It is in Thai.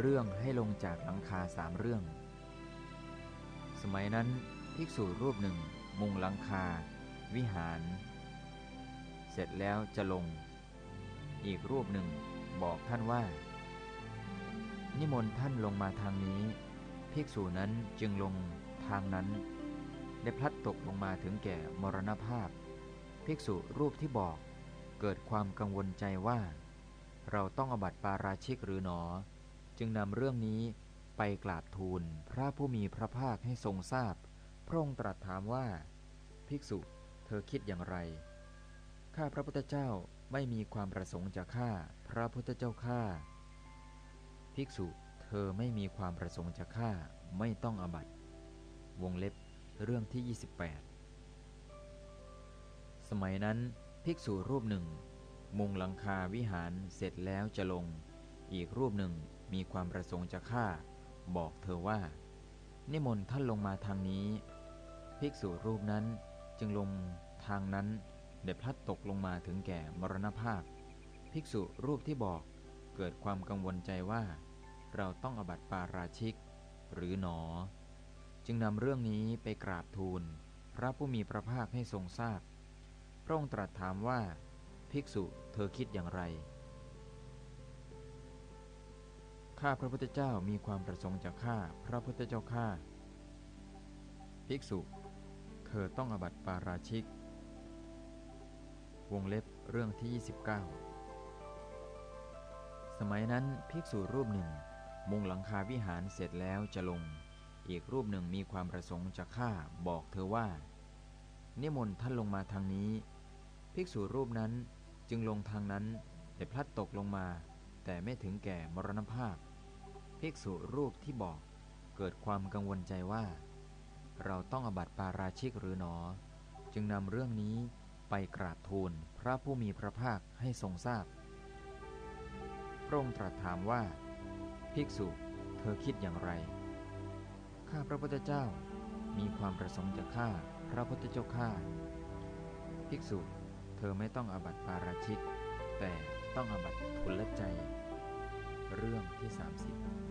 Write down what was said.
เรื่องให้ลงจากหลังคาสามเรื่อง สมัยนั้นภิกษุรูปหนึ่งมุงหลังคา วิหาร เสร็จแล้วจะลง อีกรูปหนึ่งบอกท่านว่า นิมนต์ท่านลงมาทางนี้ ภิกษุนั้นจึงลงทางนั้น ได้พลัดตกลงมาถึงแก่มรณภาพ ภิกษุรูปที่บอกเกิดความกังวลใจว่า เราต้องอบัติปาราชิกหรือหนอ จึงนำเรื่องนี้ไปกราบทูลพระผู้มีพระภาคให้ทรงทราบพระองค์ตรัสถามว่า ภิกษุเธอคิดอย่างไร ข้าพระพุทธเจ้าไม่มีความประสงค์จะฆ่าพระพุทธเจ้าฆ่าภิกษุเธอไม่มีความประสงค์จะฆ่าไม่ต้องอบัติวงเล็บเรื่องที่ 28 สมัยนั้นภิกษุรูปหนึ่ง มุงหลังคาวิหารเสร็จแล้วจะลง อีกรูปหนึ่ง มีความประสงค์จะฆ่า บอกเธอว่า นิมนต์ท่านลงมาทางนี้ ภิกษุรูปนั้นจึงลงทางนั้นเด็ดพลัดตกลงมาถึงแก่มรณภาพ ภิกษุรูปที่บอกเกิดความกังวลใจว่า เราต้องอบัติปาราชิก หรือหนอ จึงนำเรื่องนี้ไปกราบทูล พระผู้มีพระภาคให้ทรงทราบพระองค์ตรัสถามว่า ภิกษุเธอคิดอย่างไร ข้าพระพุทธเจ้ามีความประสงค์จะฆ่าพระพุทธเจ้าข้าภิกษุ เธอต้องอบัติปาราชิก วงเล็บเรื่องที่ 29 สมัยนั้นภิกษุรูปหนึ่ง มุงหลังคาวิหารเสร็จแล้วจะลง อีกรูปหนึ่งมีความประสงค์จะฆ่าบอกเธอว่า นิมนต์ท่านลงมาทางนี้ ภิกษุรูปนั้นจึงลงทางนั้นแต่พลัดตกลงมา แต่ไม่ถึงแก่มรณภาพ ภิกษุรูปที่บอกเกิดความกังวลใจว่า เราต้องอบัติปาราชิกหรือหนอ จึงนำเรื่องนี้ไปกราบทูลพระผู้มีพระภาคให้ทรงทราบ พระองค์ตรัสถามว่า ภิกษุเธอคิดอย่างไร ข้าพระพุทธเจ้ามีความประสงค์จะฆ่าพระพุทธเจ้าข้าภิกษุเธอไม่ต้องอบัติปาราชิก แต่ต้องอบัติทุลใจ เรื่องที่ 30